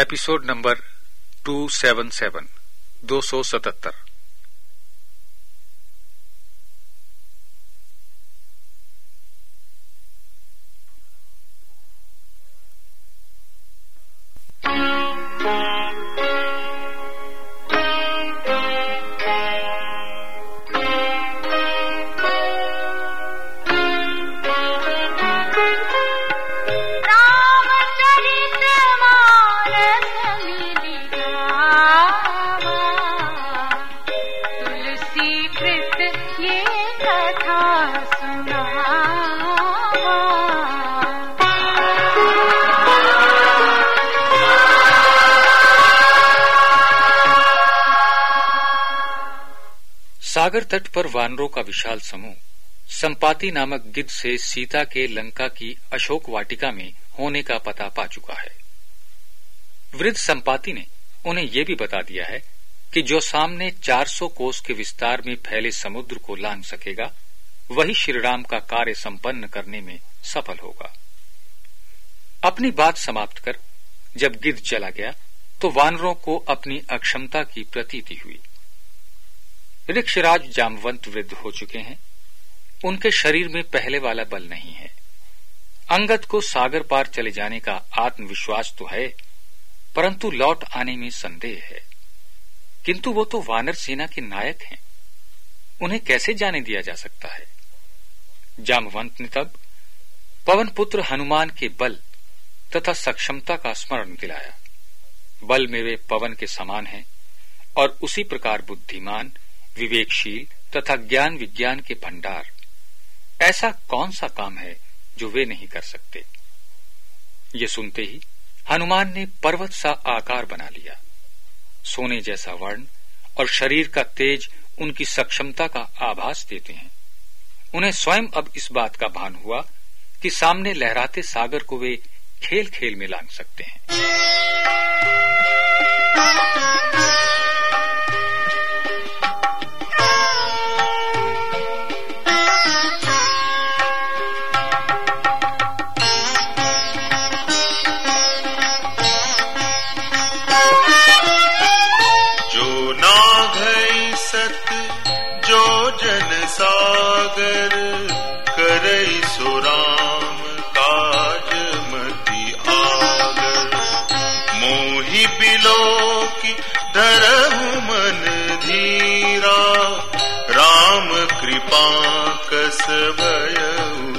Episode number two seven seven दो सौ सतहत्तर। सागर तट पर वानरों का विशाल समूह, संपाति नामक गिद्ध से सीता के लंका की अशोक वाटिका में होने का पता पा चुका है। वृद्ध संपाति ने उन्हें यह भी बता दिया है कि जो सामने 400 कोस के विस्तार में फैले समुद्र को लांग सकेगा, वही श्रीराम का कार्य संपन्न करने में सफल होगा। अपनी बात समाप्त कर, जब गिद्ध चला गया तो वानरों को अपनी अक्षमता की प्रतीति हुई। ऋक्षराज जामवंत वृद्ध हो चुके हैं। उनके शरीर में पहले वाला बल नहीं है। अंगद को सागर पार चले जाने का आत्मविश्वास तो है, परंतु लौट आने में संदेह है। किंतु वो तो वानर सेना के नायक हैं। उन्हें कैसे जाने दिया जा सकता है? जामवंत ने तब पवन पुत्र हनुमान के बल तथा सक्षमता का स्मरण दिलाया। बल में वे पवन के समान हैं और उसी प्रकार बुद्धिमान विवेकशील तथा ज्ञान विज्ञान के भंडार। ऐसा कौन सा काम है जो वे नहीं कर सकते? ये सुनते ही हनुमान ने पर्वत सा आकार बना लिया। सोने जैसा वर्ण और शरीर का तेज उनकी सक्षमता का आभास देते हैं। उन्हें स्वयं अब इस बात का भान हुआ कि सामने लहराते सागर को वे खेल खेल में लांग सकते हैं। राम कृपा कस भयउ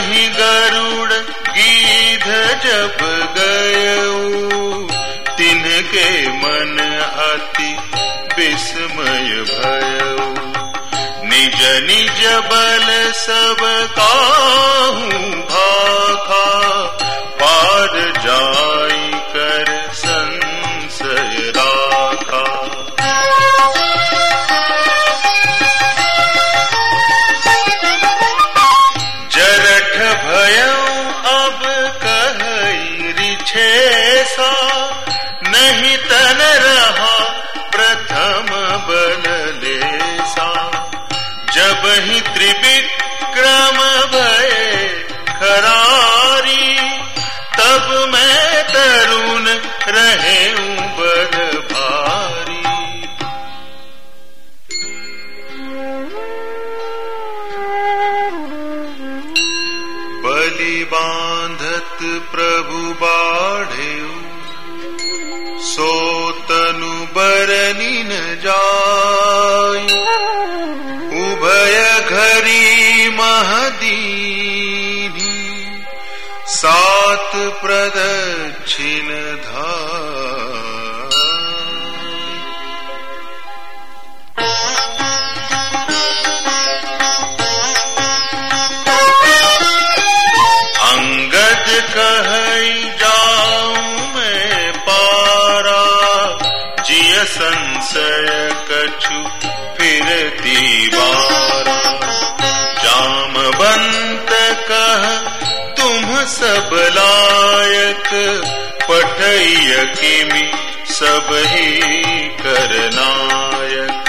कहीं गरुड़ गीध जब गयऊ। तिनके मन अति विस्मय भयऊ। निज निज बल सब काहू। जब ही त्रिविक्रम भय खरारी, तब मैं तरुण रहे बल भारी बलि बांधत प्रभु बाढ़ेऊ, सो तनु बरनी न जाय। धरी महदीनी सात प्रदक्षिण धार। कह जाऊ मैं पारा जिय संशय कछु फिर दीवारा। बंत कह तुम सब लायक पठैय किमी सब ही करनायक।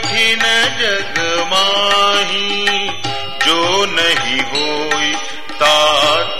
कठिन जग माही जो नहीं होई तात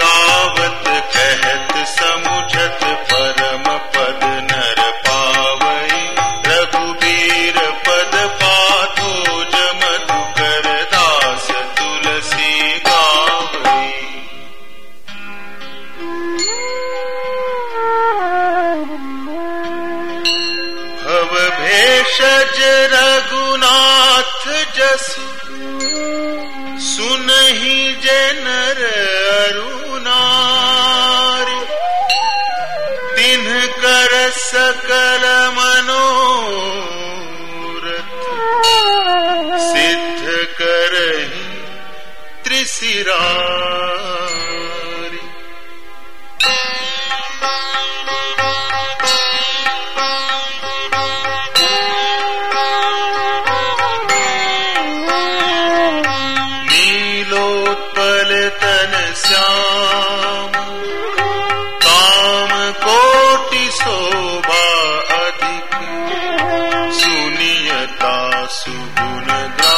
गावत दासु गुणगा